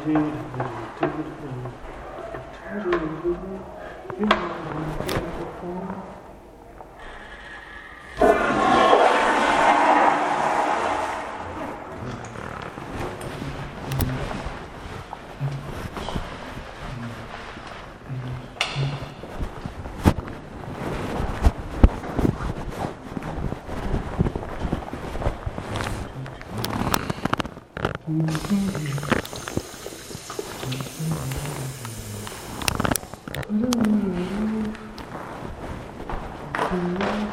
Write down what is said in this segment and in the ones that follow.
between Mm-hmm.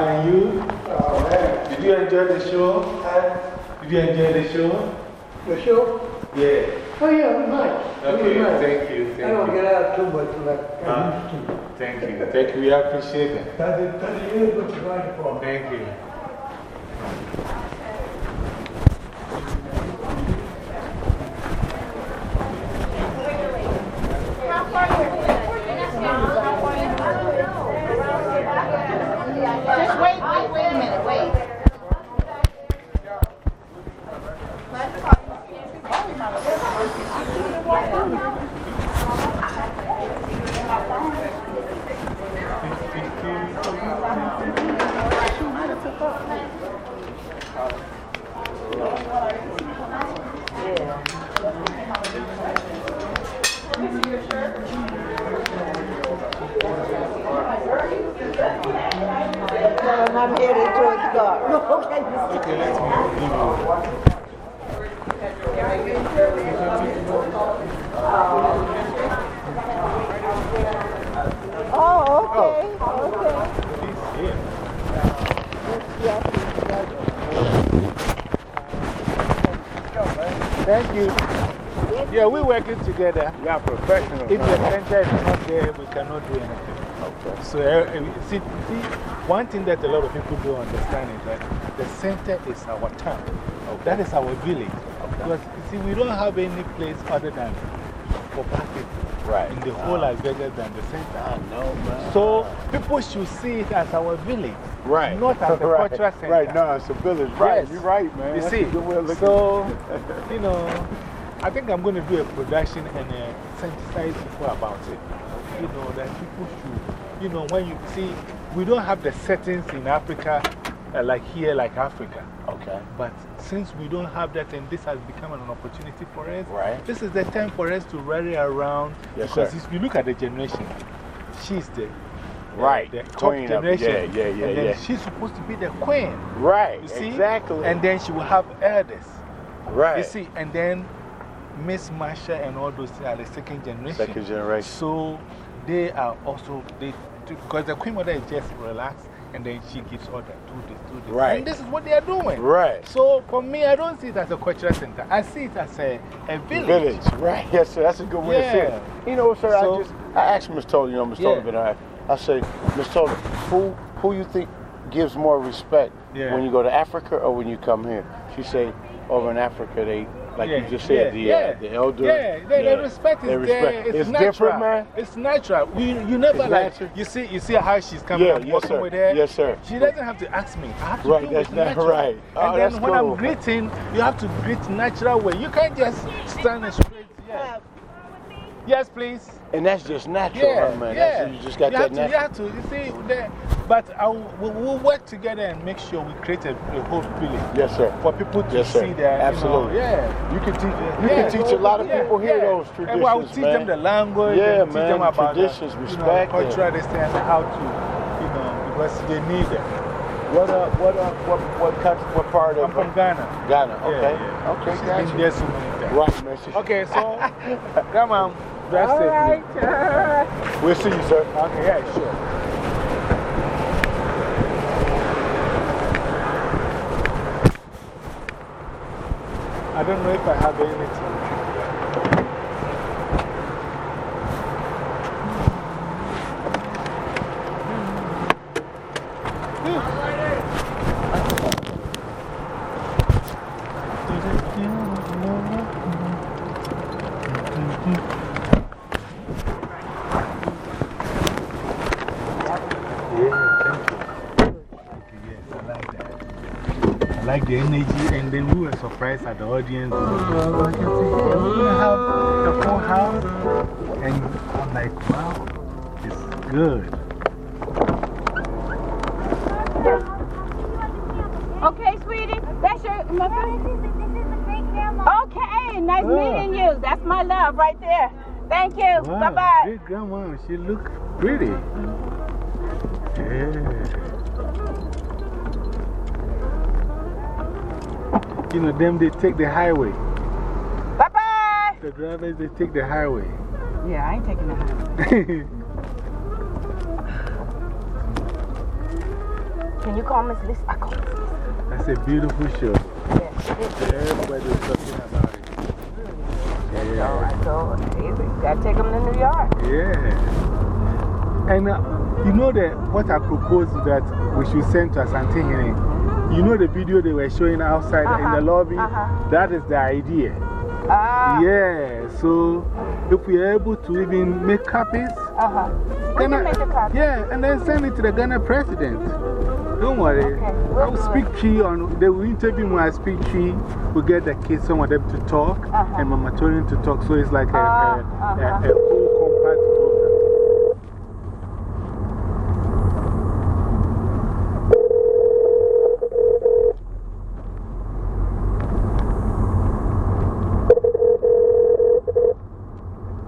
You? Uh, did you enjoy the show? Did you enjoy the show? The show? Yeah. Oh, yeah, it was nice. Okay, was nice. thank you. Thank I don't you. get out too much like I Huh? Thank you. Thank you. We appreciate it. 30, 30 years what you're writing for. Thank you. Just wait, wait, wait a minute, wait. And I'm headed towards God. Okay. Okay, let me give you. Oh, okay. Okay. This here. Yes, Thank you. Yeah, we're working together. We are professionals. If the center is not there, we cannot do anything. Okay. So, uh, see, see, one thing that a lot of people don't understand is that the center is our town. That is our village. Because, see, we don't have any place other than for black people Right. in the whole Las Vegas than the center. I know, man. So, people should see it as our village. right. not as a right. cultural center. Right, no, it's a village. Right, Yes. you're right, man. You That's see, a good way of looking so, you know, I think I'm going to do a production and uh, sensitize people about it. You know, that people should, you know, when you see, we don't have the settings in Africa uh, like here, like Africa. Okay. But since we don't have that, and this has become an opportunity for us, Right. this is the time for us to rally around. Yes, because sir. if you look at the generation, she's the, Right. the top Queen of- generation. yeah, yeah, yeah, And then yeah. she's supposed to be the queen. Right. You see? Exactly. And then she will have elders. right. You see, and then Miss Marsha and all those are the second generation. Second generation. So they are also, they, because the Queen Mother is just relaxed and then she gives order, to this, to this. Right. And this is what they are doing. Right. So for me, I don't see it as a cultural center. I see it as a, a village. Village. Right. Yes, sir. That's a good way to say it. Yeah. You know, sir, So- I just, I asked Miss Toller, you know, Miss Yeah. Toller, I, I say, Miss Toller, who, who you think gives more respect Yeah. when you go to Africa or when you come here? She say, over in Africa, they, like Yeah, you just said, yeah, the, yeah. uh, the elder. Yeah, the, the respect is They there. respect. It's, It's natural. different, man. It's natural. You, you never It's like, natural. you see, you see how she's coming Yeah, I'm yes, walking sir. with her. Yes, sir. She doesn't have to ask me. I have to Right, do that's it natural. right. Oh, and then that's when cool. I'm greeting, you have to greet natural way. You can't just stand and straight. Yeah. Yes, please. And that's just natural, Yeah, huh, man. yeah. That's, you just got you that natural. You have to, you see, the, But I will, we will work together and make sure we create a, a whole village Yes, sir. for people to Yes, see that. Absolutely. You know, yeah. You can teach, you Yeah, can teach a lot of people here those traditions. And I'll teach man. them the language, Yeah, and teach them about traditions, the, you respect know, and- cultural this thing and how to, you know, because they need it. What, uh, what, uh, what, what country, what part of I'm from Ghana. Ghana? Okay. Okay, She's gotcha. been there so many times. Right, man. Okay, so, come on, drive All safely. right. We'll see you, sir. Okay, yeah, sure. I don't know if I have anything. I like the energy, and then we were surprised at the audience. We're going to have the full house, and I'm like, wow, it's good. Okay, sweetie. That's your. My Okay, nice Oh. meeting you. That's my love right there. Thank you. Wow, bye bye. Great grandma, she look pretty. You know, them, they take the highway. Bye bye. The drivers, they take the highway. Yeah, I ain't taking the highway. Can you call Miss Lisa? I call. That's a beautiful show. Is. Everybody's talking about it. So Yeah. I told her, hey, we gotta take them to New York. Yeah. And uh, you know that what I proposed that we should send to Asantehene? You know the video they were showing outside in -huh, the lobby? -huh. That is the idea. Ah, Yeah, so if we are able to even make copies, uh huh. We then can I- make a copy. yeah, and then send it to the Ghana president. Don't worry. Okay, we'll I'll do speak Twi on, they will interview me, I speak Twi. We'll get the kids, some of them to talk, -huh. and Mama Torian to talk. So it's like a, Ah, a, a, -huh. a whole compact program.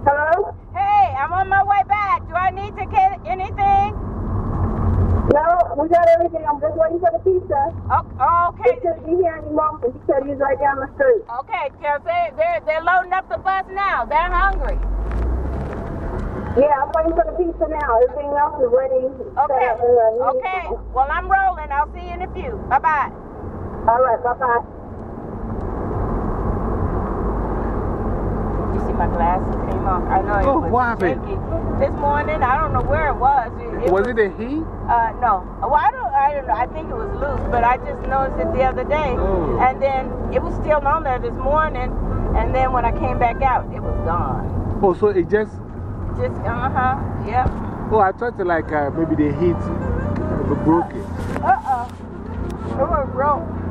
Hello? Hey, I'm on my way back. Do I need to get anything? No, we got everything. I'm just waiting for the pizza. Oh, He okay. couldn't be here anymore. He said he's right down the street. Okay, because they, they're, they're loading up the bus now. They're hungry. Yeah, I'm waiting for the pizza now. Everything else is ready. Okay. set up, uh, Okay. Well, I'm rolling. I'll see you in a few. Bye bye. Right, bye-bye. You see my glasses came off. I know it Oh, was what happened? This morning, I don't know where it was. It, Was it a he? Uh, no. Well, I don't, I don't know. I think it was loose, but I just noticed it the other day. Oh. And then it was still on there this morning. And then when I came back out, it was gone. Oh, so it just, Just, uh huh. Yep. oh, I thought like uh, maybe the uh, broke it. Uh uh. It was broke.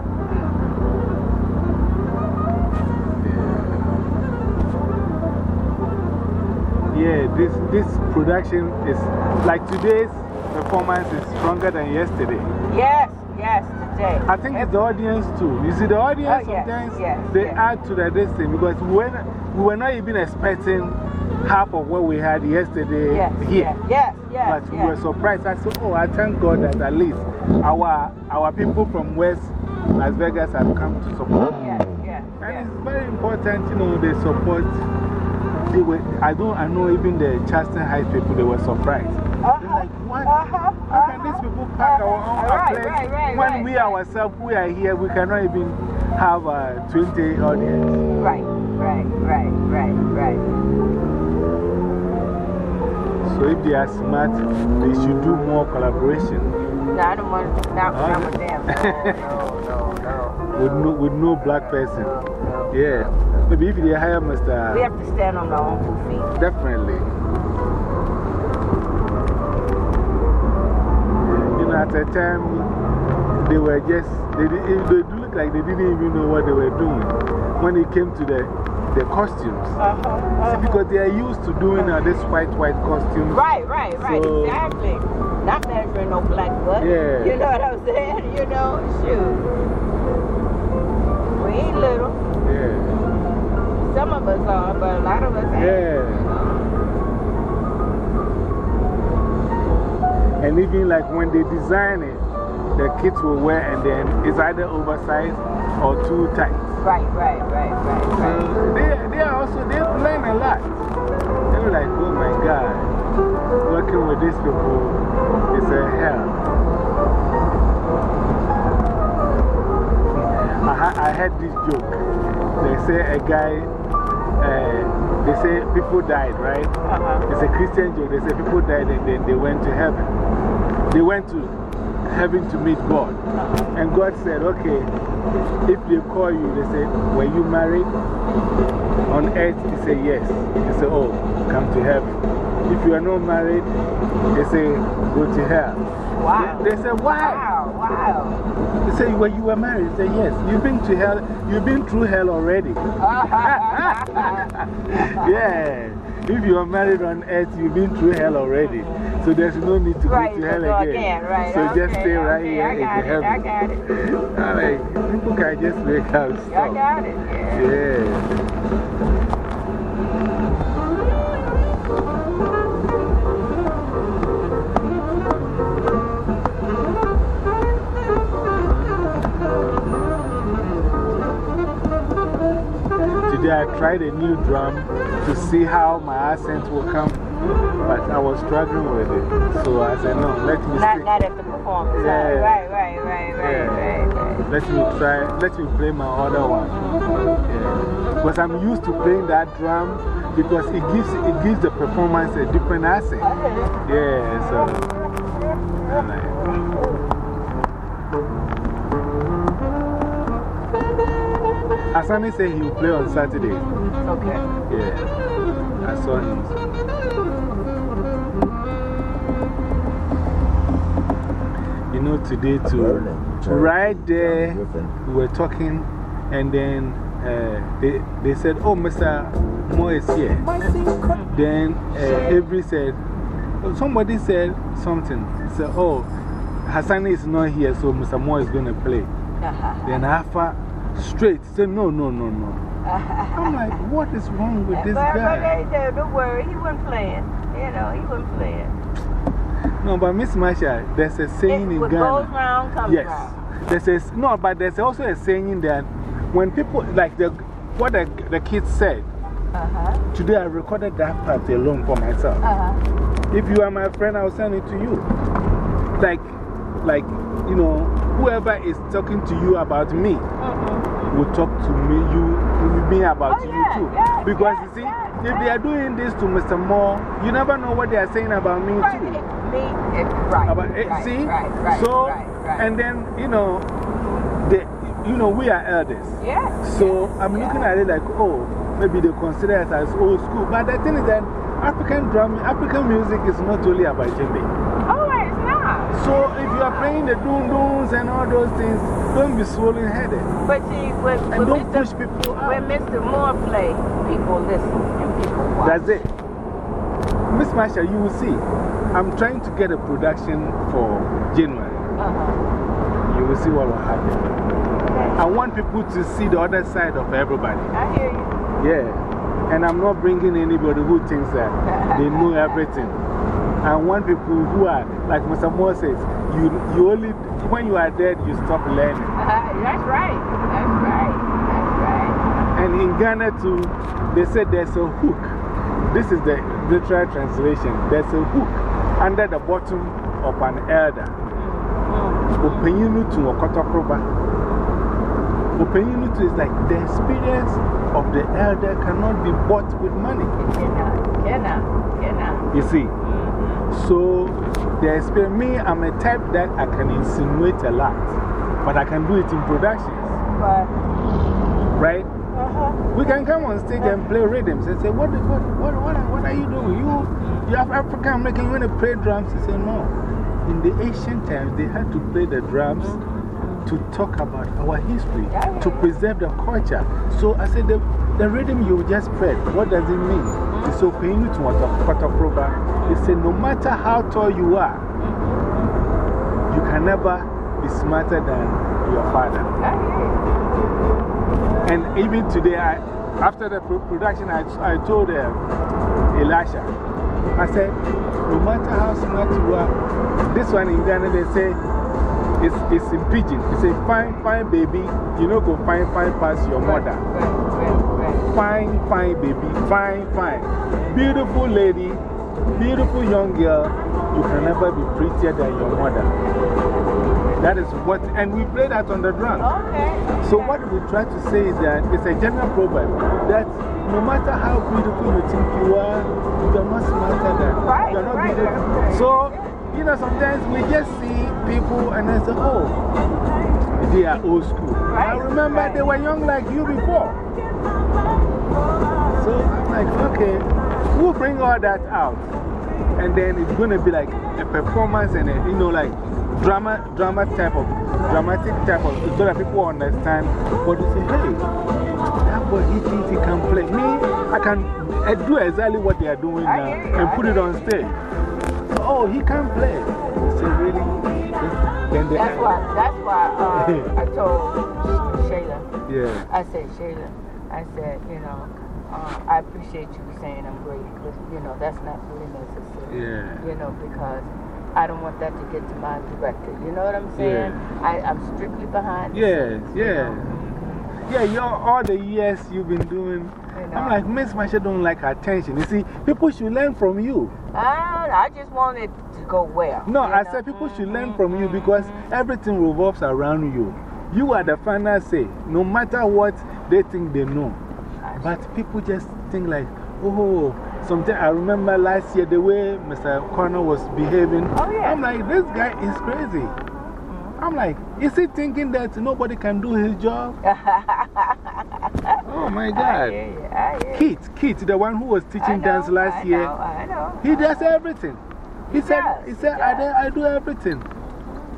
Yeah, this, this production is like today's performance is stronger than yesterday. Yes, yes, today. I think it's the audience too. You see, the audience Oh, yes, sometimes yes, they yes. add to the thing because we were, not, we were not even expecting half of what we had yesterday Yes, here. yes, yes, But we were surprised. I said, Oh, I thank God that at least our, our people from West Las Vegas have come to support. Yes, yes, And it's very important, you know, they support. They were, I, don't, I know even the Charleston Heights people, they were surprised. Uh They're like, what? Uh huh. How can these people pack our own Right, place right, right, when right, we right. ourselves, we are here, we cannot even have a 20 audience? Right, right, right, right, right. So if they are smart, they should do more collaboration No, I don't want to, not, Huh? not with them. No, no, no, with no, with no black person. no, no. Yeah. Maybe if they hire We have to stand on our own two feet. Definitely. You know, at a time, they were just, they, did- they do look like they didn't even know what they were doing when it came to the, the costumes. Uh huh. See, because they are used to doing uh, this white, white costume. Right, right, right, So- exactly. Not measuring no black butt. Yeah. You know what I'm saying? Even like when they design it, the kids will wear and then it's either oversized or too tight. Right, right, right, right, So right. they, they are also, they learn a lot. They're like, oh my God, working with these people is a hell. I, I heard this joke. They say a guy, they say people died, right? Uh-huh. It's a Christian joke. They say people died and then they went to heaven. They went to heaven to meet God. And God said, okay, if they call you, they say, were you married? On earth, he say yes. They say, oh, come to heaven. If you are not married, they say, go to hell. Wow. They, they say, why? Wow, wow. They say, well, you were married. They say, yes. You've been to hell. You've been through hell already. yeah. If you are married on earth, you've been through hell already. So there's no need to Right, go to hell again. again, right, So just okay, stay right okay, here I in got it, I got it. I'm like, people can just make up I got it, yeah. Yeah. Today I tried a new drum to see how my accent will come, but I was struggling with it. So I said, no, let me Not, not at the performance. Yeah. Right, right, right, right, Yeah. right, right. Let me try, let me play my other one. Yeah. Because I'm used to playing that drum because it gives, it gives the performance a different accent. Yeah, so. Asani said he will play on Saturday. Okay. Yeah, I saw him. You know, today, too, right there, we were talking, and then uh, they, they said, Oh, Mr. Mo is here. Then uh, Avery said, Somebody said something. Said, Oh, Hassan is not here, so Mr. Mo is going to play. Uh-huh. Then Alpha straight said, No, no, no, no. I'm like, what is wrong with this but, but guy? they, don't worry, he wasn't playing. You know, he wasn't playing. No, but Miss Marsha, there's a saying It, in Ghana. goes round comes Yes. round. There's a, no, but there's also a saying that when people, like the, what the, the kids said, Uh huh. today I recorded that part alone for myself. Uh huh. If you are my friend, I'll send it to you. Like, like, you know, whoever is talking to you about me -hmm. Will talk to me, you, me about Oh, you yeah, too. yeah, because yeah, you see, if they are doing this to Mr. Moore, you never know what they are saying about me Right, too. it- me, it, right. About, eh, right, see? Right, right, so, and then, you know, the, you know, we are elders. yeah. So I'm looking at it like, oh, maybe they consider us as old school. But the thing is that African drum, African music is not only about djembe. So if you are playing the dunduns and all those things, don't be swollen headed. But see, when, And when, don't Mr. push people when out. Mr. Moore play, people listen and people watch. That's it. Miss Marsha, you will see. I'm trying to get a production for January. Uh -huh. You will see what will happen. Okay. I want people to see the other side of everybody. I hear you. Yeah. And I'm not bringing anybody who thinks that they know everything. I want people who are, like Mr. Says, you, you only, when you are dead, you stop learning. Uh. That's right. That's right. That's right. And in Ghana too, they said there's a hook. This is the literal translation. There's a hook under the bottom of an elder. Openyinu to Okotokroba. Openyinu to is like the experience of the elder cannot be bought with money. You see? So, the experience, me, I'm a type that I can insinuate a lot, but I can do it in productions, But, right? uh huh. We can come on stage and play rhythms and say, What, what, what, what, what are you doing? You, you have African American, you want to play drums? He said, No. In the ancient times, they had to play the drums to talk about our history, to preserve the culture. So I said, The, the rhythm you just played, what does it mean? He said, Paying to Kotoproba. He said, No matter how tall you are, you can never be smarter than your father. And even today, I, after the pro production, I, I told uh, Elisha, I said, no matter how smart you are, this one in Ghana, they say, it's, it's in pidgin. They say, fine, fine, baby. You know, go fine, fine past your mother. Fine, fine, baby. Fine, fine. Beautiful lady, beautiful young girl. You can never be prettier than your mother. That is what, and we play that on the drum. Okay. So, what we try to say is that it's a general proverb that no matter how beautiful you think you are, you're not smarter than Right, you're not right, beautiful. So, you know, sometimes we just see people and I say, oh, they are old school. I remember right. they were young like you before. So, I'm like, okay, we'll bring all that out. And then it's going to be like a performance and a, you know, like drama, drama type of, dramatic type of, so that people understand what you say, hey, that boy, he thinks he can play. Me, I can I do exactly what they are doing now and put it on stage. Oh, he can't play. Really? Then they, That's why, that's why uh, I told Shayla, Yeah. I said, Shayla, I said, you know, uh, I appreciate you saying I'm great, but, you know, that's not really necessary. Yeah. You know, because I don't want that to get to my director. You know what I'm saying? I, I'm strictly behind. Yes, scenes, you yeah. know. Yeah, you all the years you've been doing. I'm like, Miss Marsha don't like attention. You see, people should learn from you. I, I just wanted to go well. No, I know? said people should learn Mhm, from you because mhm. everything revolves around you. You are the final say, no matter what they think they know. But people just think like, oh, sometimes I remember last year the way Mr. Connor was behaving. Oh, yeah. I'm like, this guy is crazy. I'm like, is he thinking that nobody can do his job? Oh my God. you. I. Kit, Kit, the one who was teaching know, dance last I year, Know, I he does everything. He He said, does, he he said I, do, does. I do everything.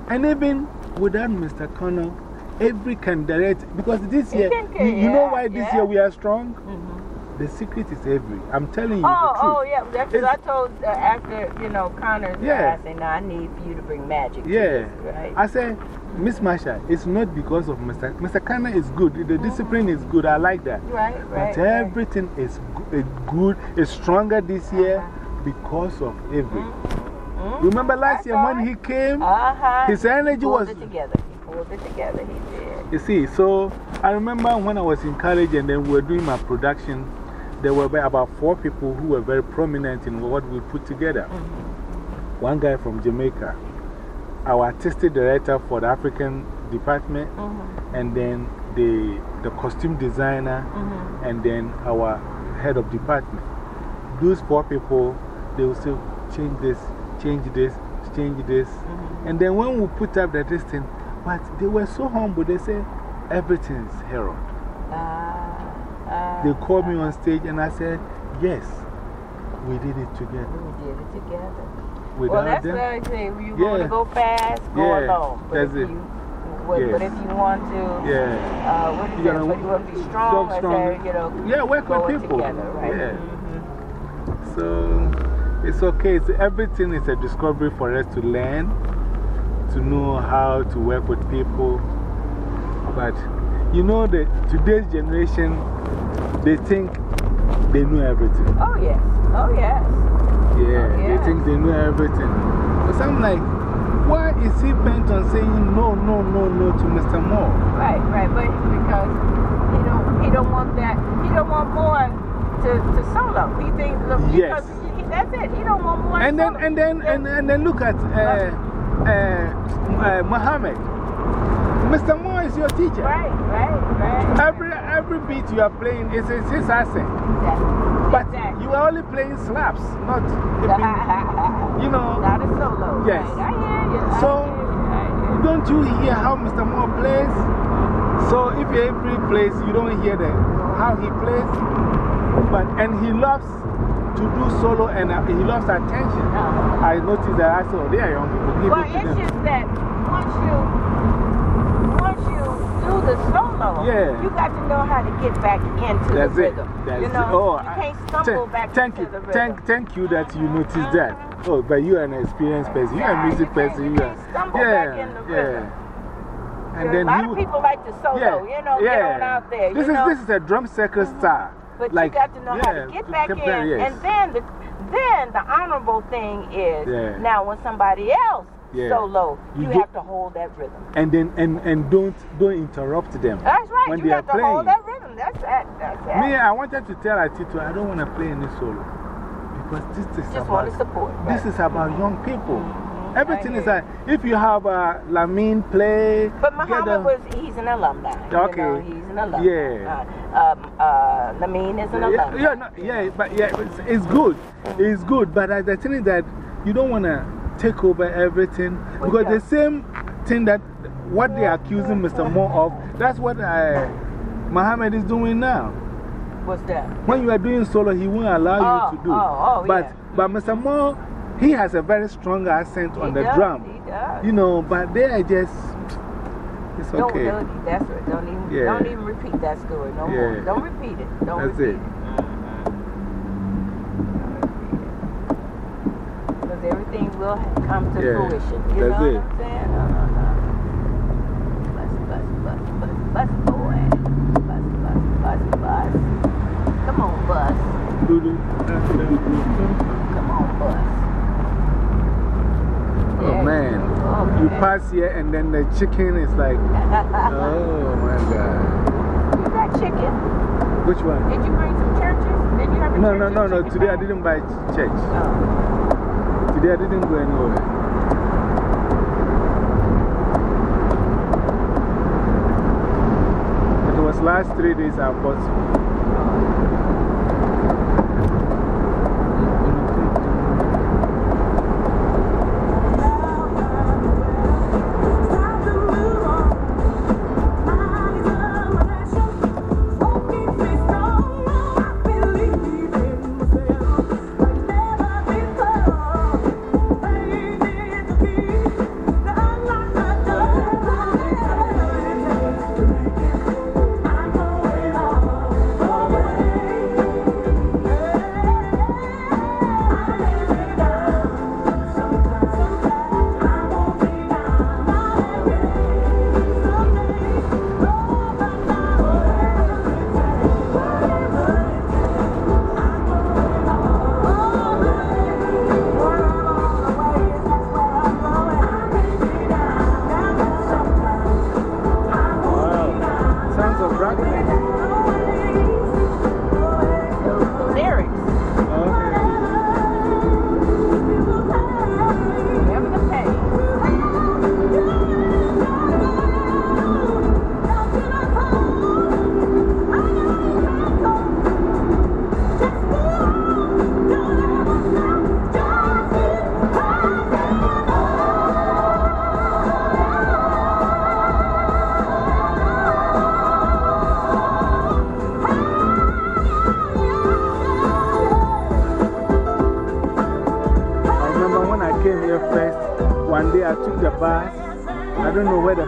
And even without Mr. Connor, every can direct. Because this year, you, you know why this yeah. year we are strong? Mhm. The secret is every. I'm telling you Oh, oh, yeah. That's what I told uh, after, you know, Connor. Yeah. I said, now I need for you to bring magic. Yeah. this, right? I say, Miss Marsha, it's not because of Mr. Mr. Connor is good. The discipline is good. I like that. right, right. But everything is go- uh, good, is stronger this year because of Avery. Mm-hmm. Remember last year when he came? Uh huh. His energy was- it together. He pulled it together. He did. You see, so I remember when I was in college and then we were doing my production, there were about four people who were very prominent in what we put together. One guy from Jamaica, our artistic director for the African department, -hmm. and then the, the costume designer, -hmm. and then our head of department. Those four people, they will say, change this, change this, change this. -hmm. And then when we put up the this thing, but they were so humble, they said, everything's. Uh, uh, They called me on stage and I said, yes, we did it together. we did it together. Without well, that's them, say. When you want to go fast, go Yeah, alone. But that's if it. You, but, but if you want to, yeah. uh, what is You gotta But you want to be strong, I strong. say, you know, Yeah, work with people. together, right? Yeah. -hmm. So it's okay. It's, everything is a discovery for us to learn, to know how to work with people. But you know that today's generation, they think they know everything. Oh, yes. Oh, yes. Yeah, Oh, they think they know everything. But I'm like, why is he bent on saying no, no, no, no to Mr. Moore? Right, right. But because he don't, he don't want that, he don't want more to, to solo. He thinks, look, Yes. because he, that's it. He don't want more And then, solo. and then, and, and then look at uh, uh, uh, Muhammad. Mr. Moore is your teacher. Right, right, right. Every, every beat you are playing is is his accent. Exactly. But Exactly. you are only playing slaps, not the beat. You know, Not a solo. Yes. Right. I hear you. I So- hear you, I hear you. don't you hear how Mr. Moore plays? So if you every plays, you don't hear the, how he plays. But, and he loves to do solo and uh, he loves attention. Uh-huh. I noticed that I oh, they are young people. Well, it's them. just that once you, the solo, Yeah. you got to know how to get back into That's the it. rhythm. That's you it. know, Oh, you can't stumble thank- back thank into you, the rhythm. Thank, thank you that you noticed that. Mm-hmm. Oh, but you are an experienced person. You are Yeah, a music you person. you You can't are. stumble yeah, back in the yeah. rhythm. And a then lot you, of people like to solo, yeah, you know, yeah. get on out there. This is, know? this is a drum circle mm-hmm. style. But like, you got to know how to get back in. yes. And then the, then the honorable thing is now when somebody else Yeah. solo, You you, have to hold that rhythm. and then and, and don't, don't interrupt them. That's right. when you they have are to hold that rhythm. That's it. That's it. Me, I wanted to tell Atito, I don't want to play any solo. Because this is Just about, want to support. this is about young people. Mhm, Everything is like, if you have uh, Lamine play. But Muhammad a- was, he's an alumni. You Okay. know, he's an alumni. Yeah. Uh, um, uh, Lamine is an Yeah, alumni. yeah, no, yeah, but yeah, it's, it's good. It's good. But uh, the thing is that you don't want to take over everything. Because the same thing that what they're accusing Mr. Moore of, that's what uh, Muhammad is doing now. What's that? When you are doing solo, he won't allow Oh, you to do. oh, oh, but, yeah. but Mr. Moore, he has a very strong accent on the does, drum. He does. You know, but they are just, it's okay. don't, that's right. Don't even, Yeah. don't even repeat that story no more. Don't repeat it. Don't That's repeat it. Because everything will come to Yeah. fruition. You That's know it. what I'm saying? No, no, no. Bus, bus, bus, bus, bus, boy. Bus, bus, bus, bus. Come on, bus. Come on, bus. Oh, There man. Oh, you go. You pass here and then the chicken is like, oh my God. You got chicken. Which one? Did you bring some churches? Did you have a No, no, no, no. Today I didn't buy ch- church. Oh. I didn't go anywhere. It was last three days I bought.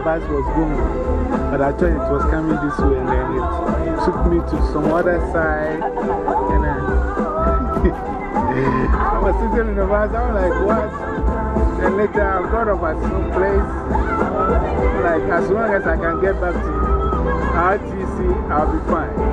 Bus was going, but I thought it was coming this way, and then it took me to some other side. And I, I was sitting in the bus, I was like, what? And later I got up at some place. Like, as long as I can get back to RTC, I'll be fine.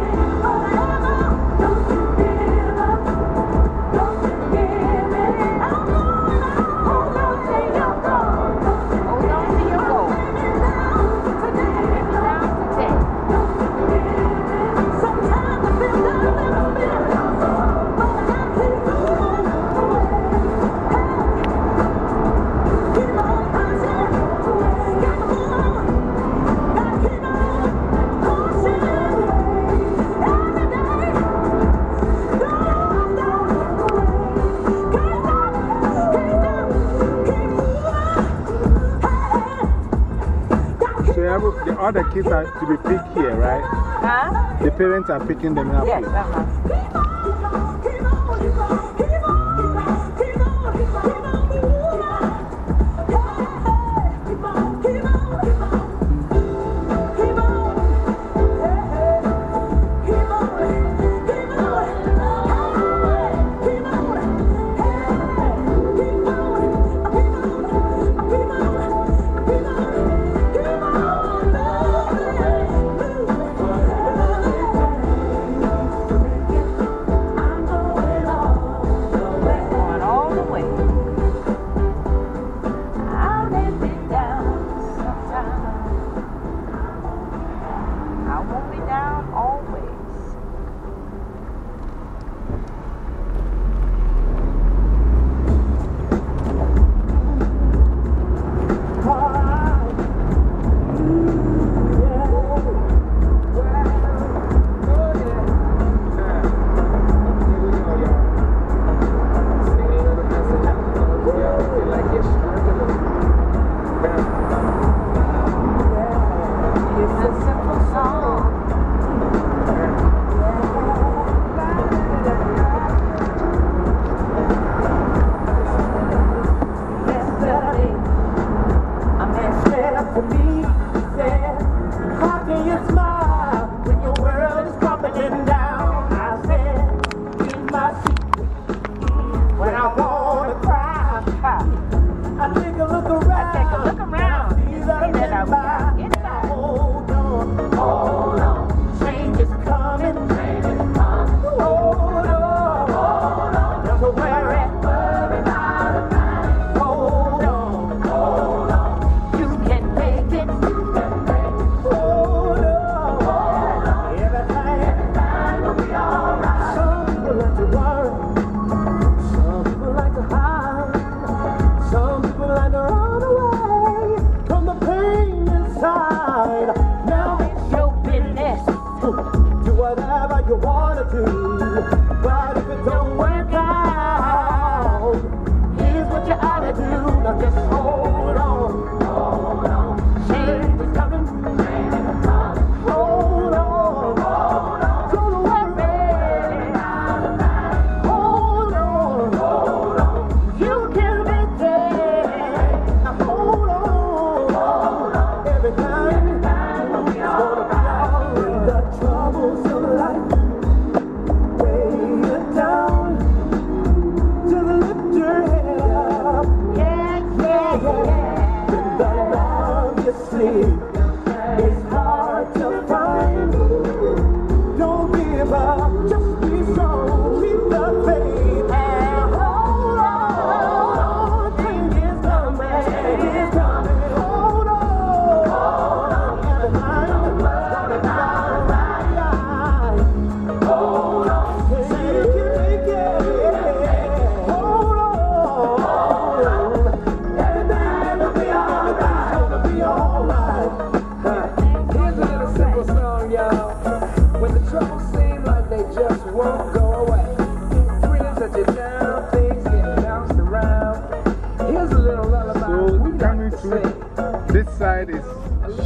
Every, the kids are to be picked here, right? Huh? The parents are picking them up Yes, here. uh huh.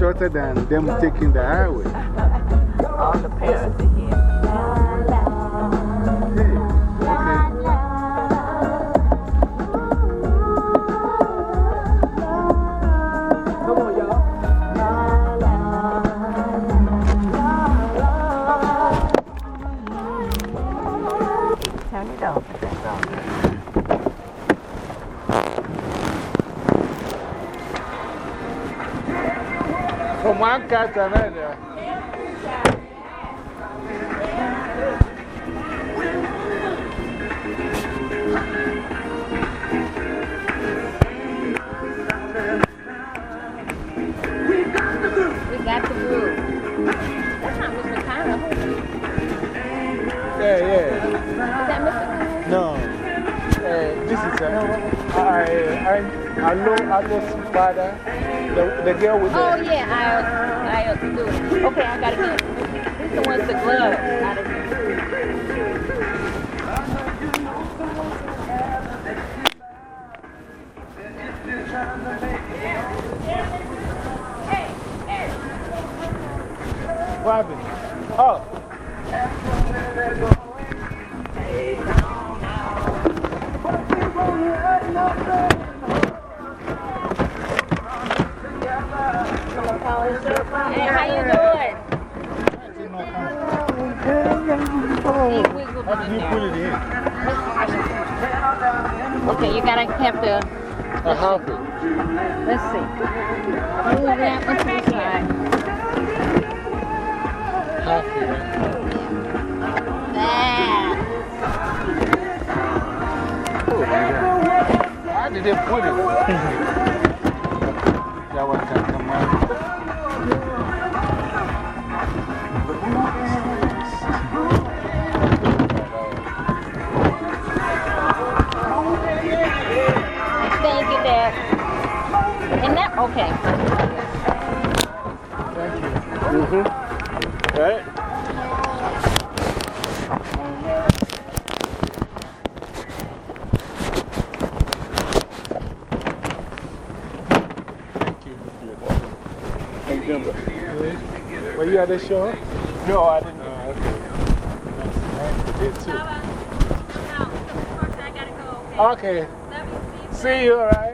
shorter than them taking the highway. From one to another. We got the groove. That's not Mr. Yeah, yeah. Is that Mr. No. Hey, this is. Uh, I, I, I know, I father. The, the girl with the. Oh, yeah, I, I do it. Okay, I gotta go. this. This one's the glove. What happened? Oh. Nothing. You doing? Okay, you gotta have the. Let's see. Move that one to the side. Did they put it? that one time. you at the show? No, I didn't. Uh, okay. Nice. Okay. See you, all right?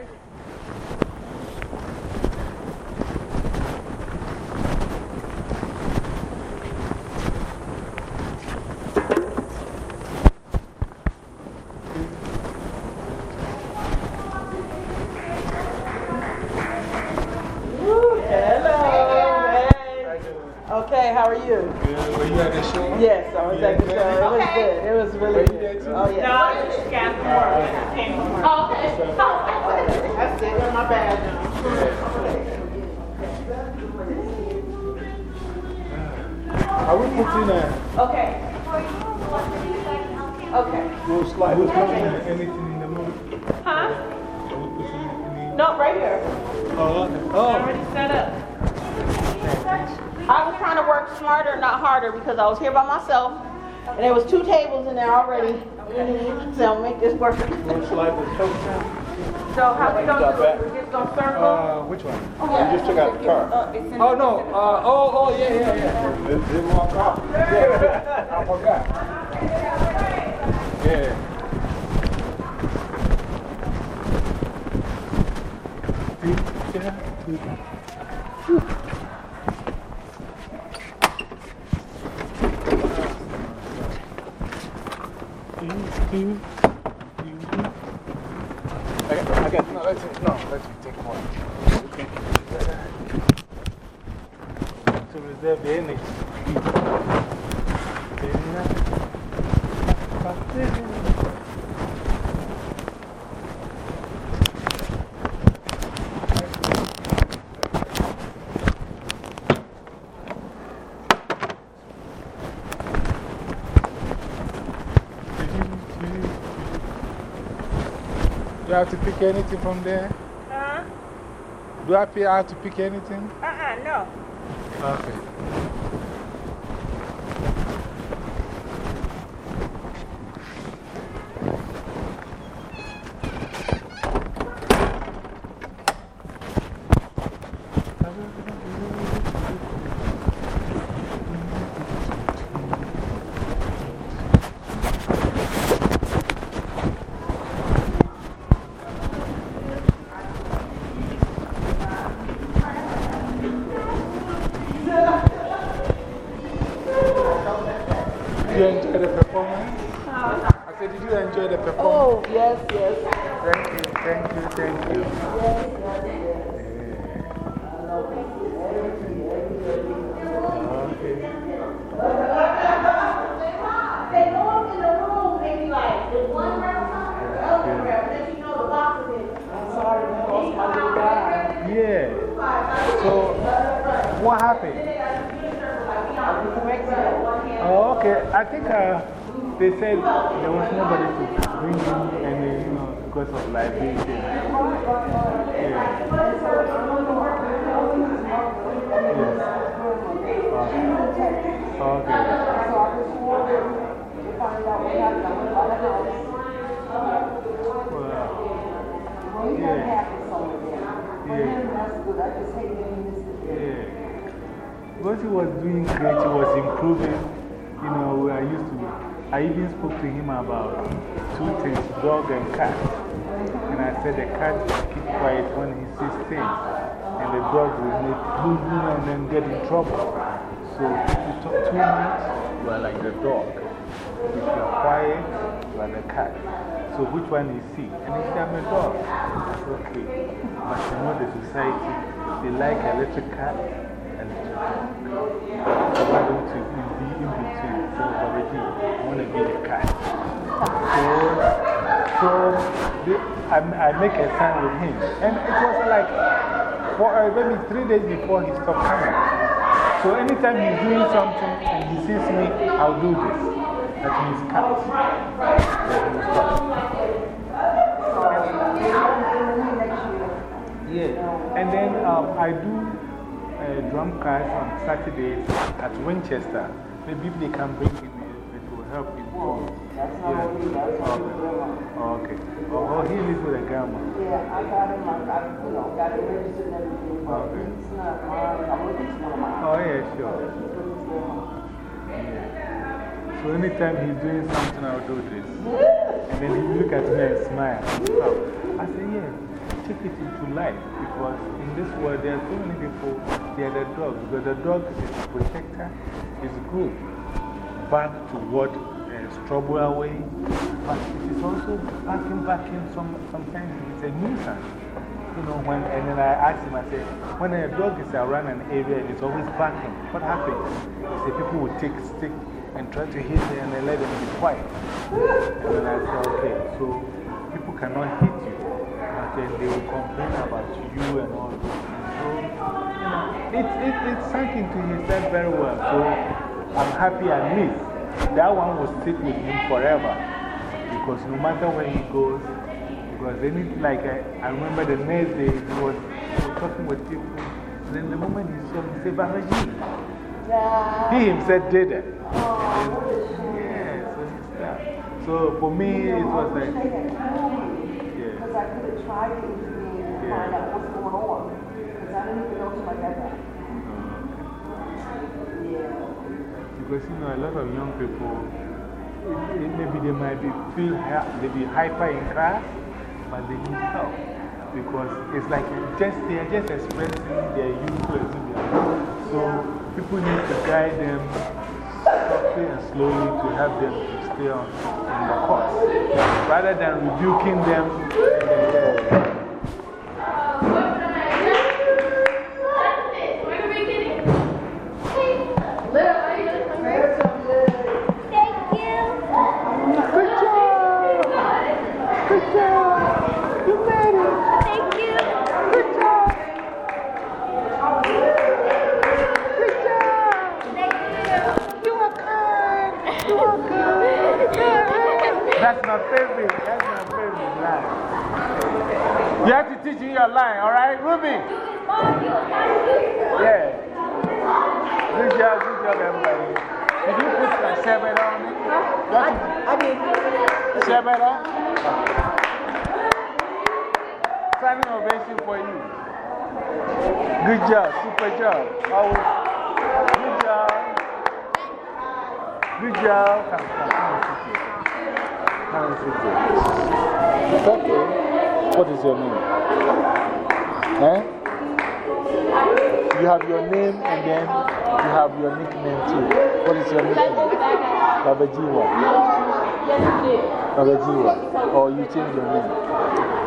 And there was two tables in there already. So make this work. Looks like the choke now. So how we gonna do it? We just gonna circle? Uh, which one? You just took out the car. Uh, Oh, no. Uh, oh, oh, yeah, yeah, yeah. It didn't walk off. Yeah, I forgot. Yeah. See? Yeah. I got, I got, no, let's, no, let me take one. Okay. To reserve the energy. Do I have to pick anything from there? Huh? Do I have to pick anything? Uh-uh, no. Okay. Did you enjoy the performance? I said, did you enjoy the performance? Oh, yes, yes. Thank you, thank you, thank you. Okay. They go up in the room, maybe like, with one rep, the other rep, let you know the box is in. I'm sorry, we lost my little guy. Yeah. So, what happened? Oh, okay. I think uh, they said there was nobody to bring in any, you know, because of Okay. Yeah. Yeah. Because he was doing great, he was improving. You know, I used to, I even spoke to him about two things dog and cat. And I said the cat will keep quiet when he sees things, and the dog will make boo and then get in trouble. So if you talk too much, you are like the dog. If you are quiet, you are the cat. So which one is he? And he said, I'm a dog. Okay. But you know the society, they like little cat and little dog. So why don't you be in between? So, I want to be the cat. So, so they, I, I make a sign with him. And it was like, for uh, maybe three days before he stopped coming. So anytime he's doing something and he sees me, I'll do this. That means stop. Yeah. And then um, I do drum class on Saturdays at Winchester. Maybe if they can bring him in, it will help him. That's not what we got. That's what we got. Oh, okay. Oh, oh, he lives with a grandma. Yeah, I got him, I got, you know, got it registered and everything, but Okay. he's not mine. I'm looking for mine. Oh, yeah, sure. He's with his grandma. So anytime he's doing something, I'll do this. And then he look at me and smile. Oh. I say, yeah, take it into life. Because in this world, there are so many people, they are the dog. Because the dog is a protector, is good. Back to what trouble away. But it is also backing, backing, some, sometimes it's a nuisance. You know, when, and then I asked him, I said, when a dog is around an area and it's always barking, what happens? He said, people will take stick and try to hit them and then let them be quiet. And then I said, okay, so people cannot hit you, but then they will complain about you and all those things. So, you know, it, it, it sank into his head very well. So I'm happy I least that one will stick with him forever. Because no matter where he goes, because anything like I, I remember the next day he was, he was talking with people. And then the moment he saw me, he said, Babaji. He himself did it. Oh. And yeah. So for me, it was like, They had told me, yeah. because I could have tried to intervene and find out what's going on. Because I didn't even know had that. Yeah. Because you know, a lot of young people, it, it, maybe they might be feel they be hyper in class, but they need help. Because it's like just, they are just expressing their youthful enthusiasm. So people need to guide them softly and slowly to help them to stay on, on the course. Rather than rebuking them. uh, Sherbet on? Standing ovation for you. Good job, super job. Always. Good job. Good job. Come, come, come and sit here. Come and sit here. It's okay. What is your name? Eh? You have your name and then you have your nickname too. What is your nickname? Babajiwa. Babajiwa. Or you change your name.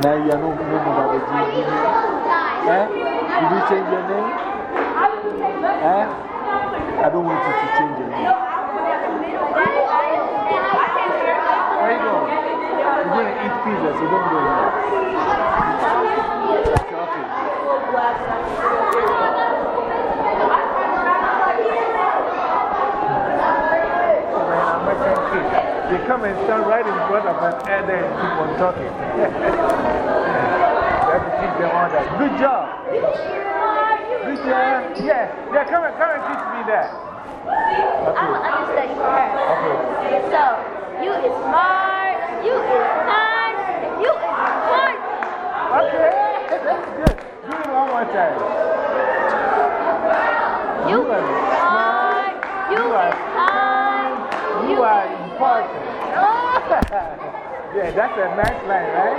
Now you are no, no more Babajiwa. Eh? Did you change your name? Eh? I don't want you to change your name. Where you going? You're going to eat pizza, so don't go here. Okay. Man, American kids. They come and stand right in front of us and then keep on talking. you have to teach them all that. Good job. Good job. Yeah, yeah, come and, come and teach me that. I will understudy for her. Okay. So, you is smart, you is kind, you is smart. Okay, that's good. Do it one more time. You are is smart, you are yeah, that's a nice line, right?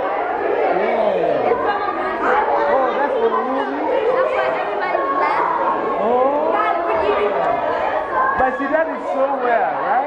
Yeah. It's from a movie. Oh, that's for the movie? That's why everybody's laughing. Oh. It. But see, that is so well, right?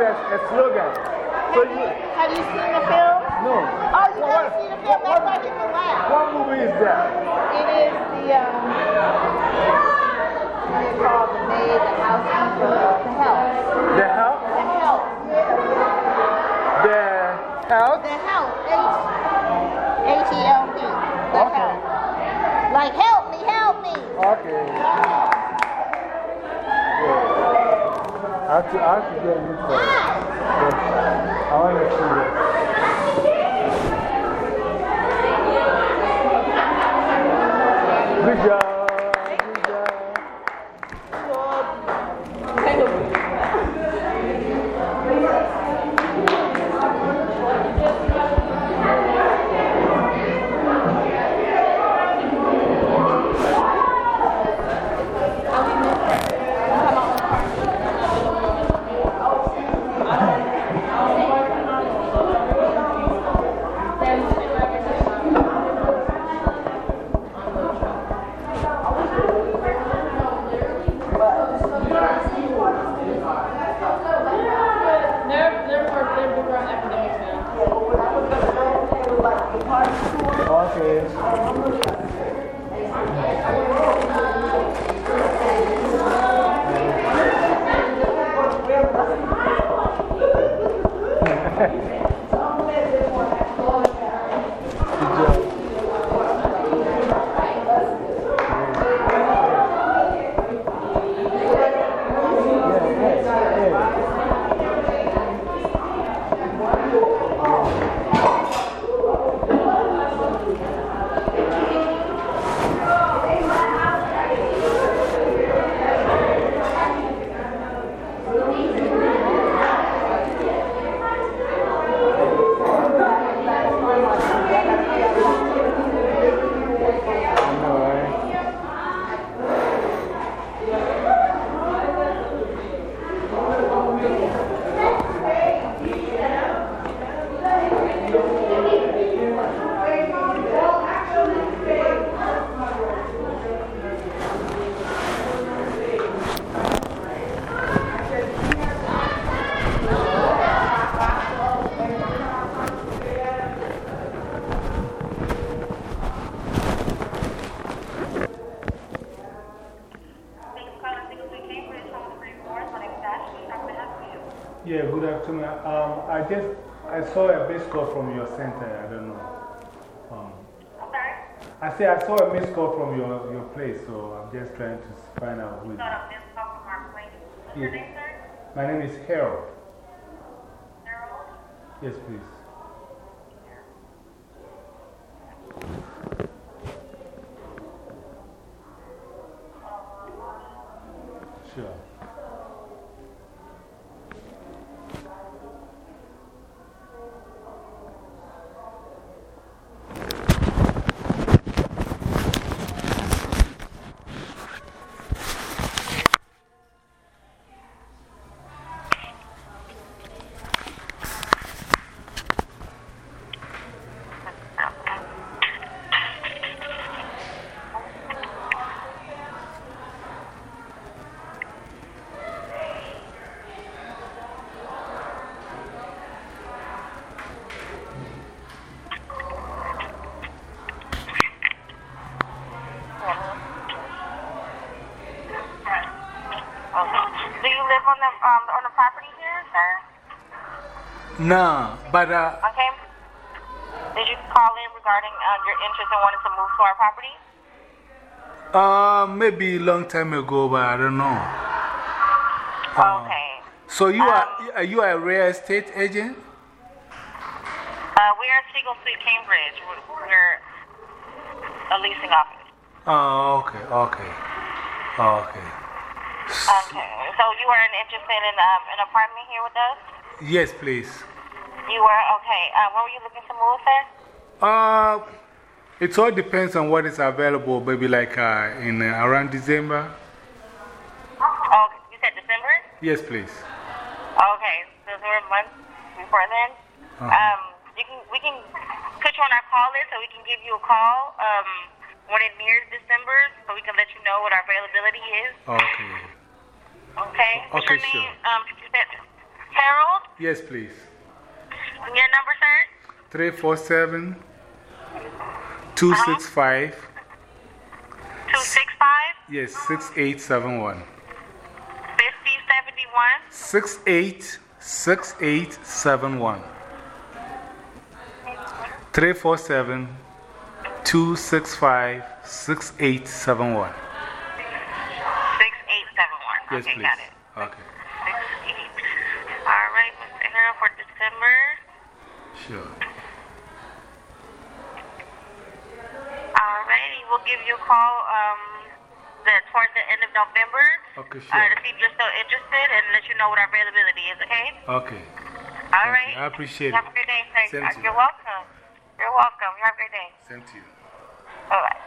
It a, a slogan. So you, Have you seen the film? no. Oh, you gotta see the film. That's why people laugh. What movie is that? It is the, um, what is it called? The maid, the housekeeper, the help. The help? The help. The help? The help. H. H-E-L-P. The help. Like, help me, help me. Okay. I have to, I have to get look for it. Yes. I want to see it. Good job. entire I saw a missed call from your center. I don't know. Um, I say I saw a missed call from your, your place, so I'm just trying to find out who it is. Yeah. My name is Harold. Harold. Yes, please. Sure. Do you live on the, um, on the property here, sir? No, but uh, Okay. Did you call in regarding uh, your interest in wanting to move to our property? uh, maybe a long time ago, but I don't know. Uh, Okay. So you are, are you a real estate agent? Uh, we're at Siegel Street, Cambridge. We're, we're a leasing office. Oh, okay, okay. Okay. Okay. So you were interested in um, an apartment here with us? Yes, please. You were? Okay. Uh, when were you looking to move, sir? Uh, it all depends on what is available, maybe like uh, in uh, around December. Oh, you said December? Yes, please. Okay. So we're a month before then? Uh-huh. Um, you can we can put you on our call list so we can give you a call um, when it nears December so we can let you know what our availability is. Okay. Okay. What's Okay, your name? sure. Um, Harold. Yes, please. Your number, sir? 347 265 uh-huh. Two six five Yes, 6871. fifty seventy one. 686871. 347 265 6871. Six eight seven one. Yes, okay, please. got it. Okay, Six eight. All right, Mr. Harold, for December. Sure. All righty, we'll give you a call um, the, towards the end of November. Okay, Uh, to see if you're still interested and let you know what our availability is, okay? Okay. Alright. I appreciate it. Have a good day, sir. Same Uh, you. You're welcome. You're welcome. You have a great day. Same to you. Bye bye.